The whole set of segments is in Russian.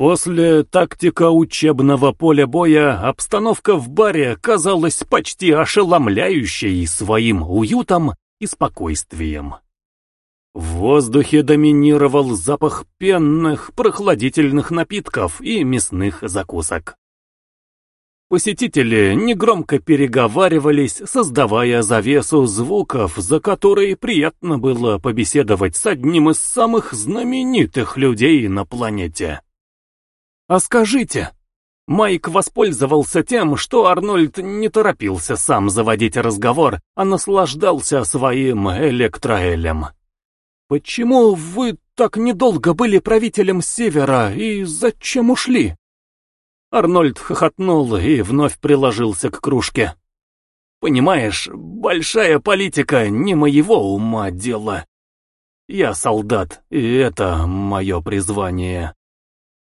После тактика учебного поля боя обстановка в баре казалась почти ошеломляющей своим уютом и спокойствием. В воздухе доминировал запах пенных, прохладительных напитков и мясных закусок. Посетители негромко переговаривались, создавая завесу звуков, за которой приятно было побеседовать с одним из самых знаменитых людей на планете. «А скажите...» Майк воспользовался тем, что Арнольд не торопился сам заводить разговор, а наслаждался своим электроэлем. «Почему вы так недолго были правителем Севера и зачем ушли?» Арнольд хохотнул и вновь приложился к кружке. «Понимаешь, большая политика не моего ума дело. Я солдат, и это мое призвание.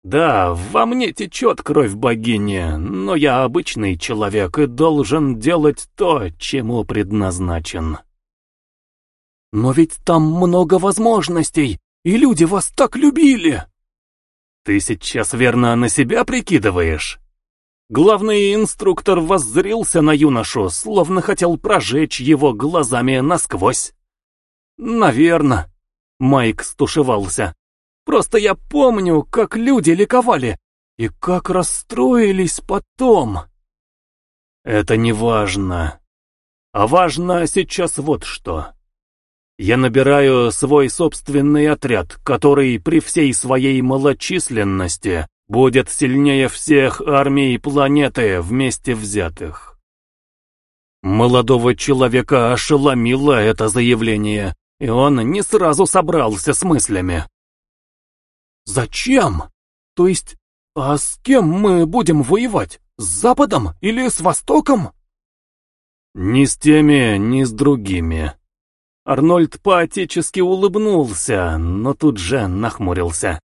Да, во мне течет кровь богини, но я обычный человек и должен делать то, чему предназначен». «Но ведь там много возможностей, и люди вас так любили!» Ты сейчас верно на себя прикидываешь? Главный инструктор воззрился на юношу, словно хотел прожечь его глазами насквозь. Наверно. Майк стушевался. Просто я помню, как люди ликовали и как расстроились потом. Это не важно. А важно сейчас вот что. Я набираю свой собственный отряд, который при всей своей малочисленности будет сильнее всех армий планеты вместе взятых. Молодого человека ошеломило это заявление, и он не сразу собрался с мыслями. «Зачем? То есть, а с кем мы будем воевать? С Западом или с Востоком?» «Ни с теми, ни с другими», Арнольд поотечески улыбнулся, но тут же нахмурился.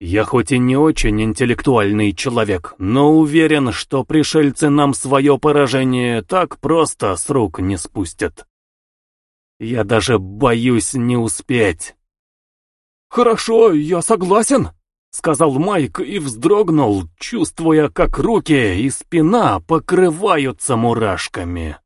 «Я хоть и не очень интеллектуальный человек, но уверен, что пришельцы нам свое поражение так просто с рук не спустят. Я даже боюсь не успеть». «Хорошо, я согласен», — сказал Майк и вздрогнул, чувствуя, как руки и спина покрываются мурашками.